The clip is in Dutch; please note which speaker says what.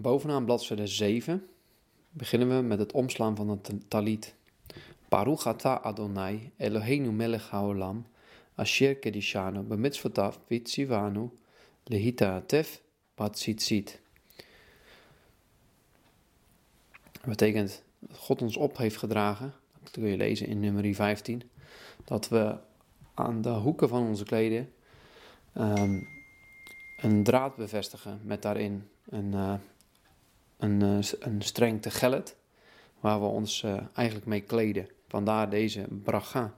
Speaker 1: bovenaan bladzijde 7 beginnen we met het omslaan van het talit. Adonai, Eloheinu melech asher kedishanu, lehita batzitzit. Dat betekent dat God ons op heeft gedragen, dat kun je lezen in nummer 15, dat we aan de hoeken van onze kleden um, een draad bevestigen met daarin een, uh, een, uh, een streng te gellet, waar we ons uh, eigenlijk mee kleden. Vandaar deze bracha.